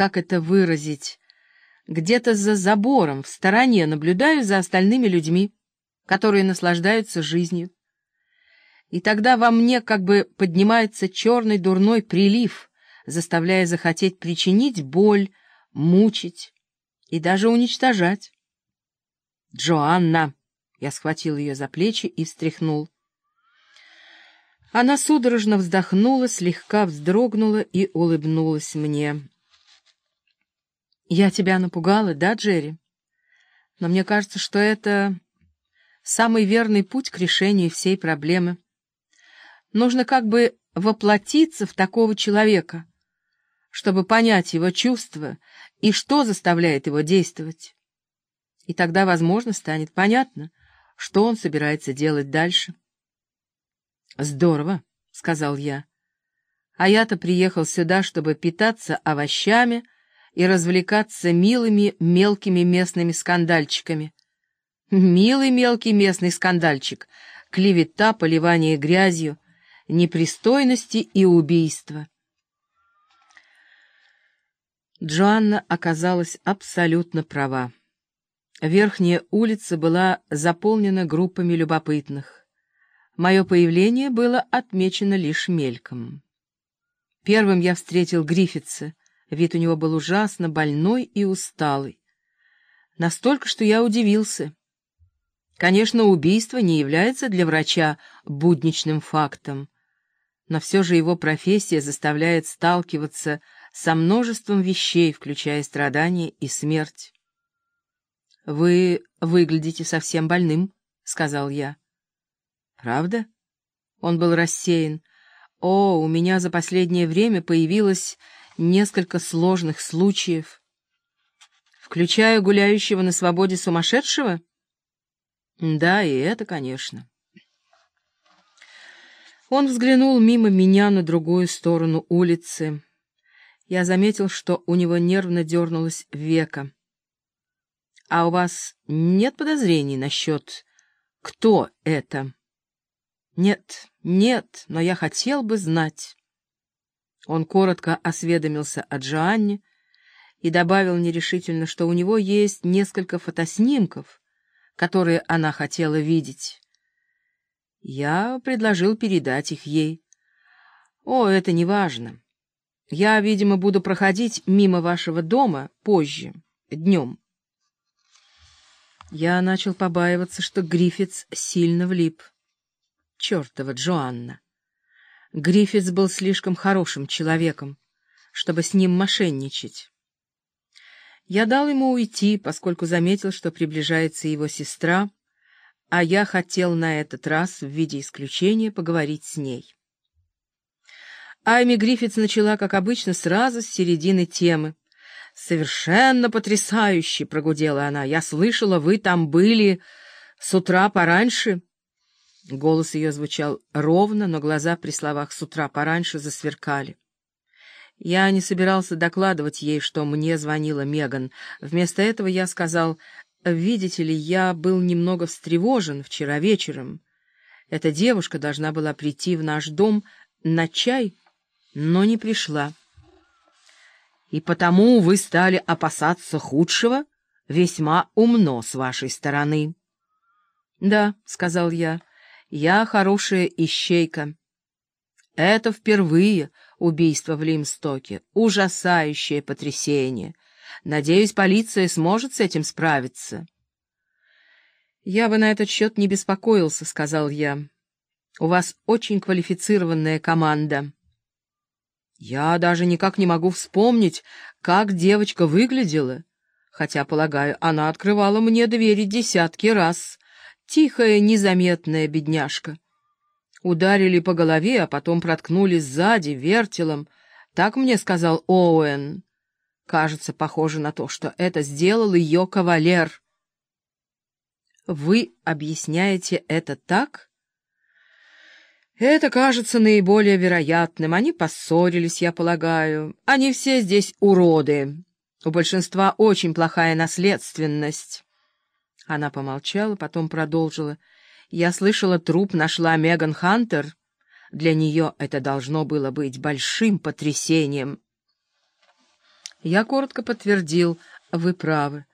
как это выразить, где-то за забором, в стороне, наблюдаю за остальными людьми, которые наслаждаются жизнью. И тогда во мне как бы поднимается черный дурной прилив, заставляя захотеть причинить боль, мучить и даже уничтожать. «Джоанна!» — я схватил ее за плечи и встряхнул. Она судорожно вздохнула, слегка вздрогнула и улыбнулась мне. «Я тебя напугала, да, Джерри? Но мне кажется, что это самый верный путь к решению всей проблемы. Нужно как бы воплотиться в такого человека, чтобы понять его чувства и что заставляет его действовать. И тогда, возможно, станет понятно, что он собирается делать дальше. «Здорово», — сказал я. «А я-то приехал сюда, чтобы питаться овощами и развлекаться милыми мелкими местными скандальчиками». «Милый мелкий местный скандальчик, клевета, поливание грязью, непристойности и убийства». Джоанна оказалась абсолютно права. Верхняя улица была заполнена группами любопытных. Мое появление было отмечено лишь мельком. Первым я встретил Гриффитса. Вид у него был ужасно больной и усталый. Настолько, что я удивился. Конечно, убийство не является для врача будничным фактом, но все же его профессия заставляет сталкиваться со множеством вещей, включая страдания и смерть. «Вы выглядите совсем больным», — сказал я. «Правда?» Он был рассеян. «О, у меня за последнее время появилось несколько сложных случаев. Включая гуляющего на свободе сумасшедшего?» «Да, и это, конечно». Он взглянул мимо меня на другую сторону улицы. Я заметил, что у него нервно дернулось веко. «А у вас нет подозрений насчет, кто это?» «Нет, нет, но я хотел бы знать». Он коротко осведомился о Джоанне и добавил нерешительно, что у него есть несколько фотоснимков, которые она хотела видеть. Я предложил передать их ей. «О, это не важно. Я, видимо, буду проходить мимо вашего дома позже, днем». Я начал побаиваться, что Гриффитс сильно влип чертова Джоанна. Гриффитс был слишком хорошим человеком, чтобы с ним мошенничать. Я дал ему уйти, поскольку заметил, что приближается его сестра, а я хотел на этот раз в виде исключения поговорить с ней. Айми Гриффитс начала, как обычно, сразу с середины темы. «Совершенно потрясающе!» — прогудела она. «Я слышала, вы там были с утра пораньше». Голос ее звучал ровно, но глаза при словах с утра пораньше засверкали. Я не собирался докладывать ей, что мне звонила Меган. Вместо этого я сказал, «Видите ли, я был немного встревожен вчера вечером. Эта девушка должна была прийти в наш дом на чай, но не пришла. И потому вы стали опасаться худшего? Весьма умно с вашей стороны». «Да», — сказал я, — я хорошая ищейка. Это впервые убийство в Лимстоке. Ужасающее потрясение. Надеюсь, полиция сможет с этим справиться. «Я бы на этот счет не беспокоился», — сказал я. «У вас очень квалифицированная команда». «Я даже никак не могу вспомнить, как девочка выглядела, хотя, полагаю, она открывала мне двери десятки раз». Тихая, незаметная бедняжка. Ударили по голове, а потом проткнули сзади, вертелом. Так мне сказал Оуэн. Кажется, похоже на то, что это сделал ее кавалер. Вы объясняете это так? Это кажется наиболее вероятным. Они поссорились, я полагаю. Они все здесь уроды. У большинства очень плохая наследственность. Она помолчала, потом продолжила. «Я слышала, труп нашла Меган Хантер. Для нее это должно было быть большим потрясением». Я коротко подтвердил, вы правы.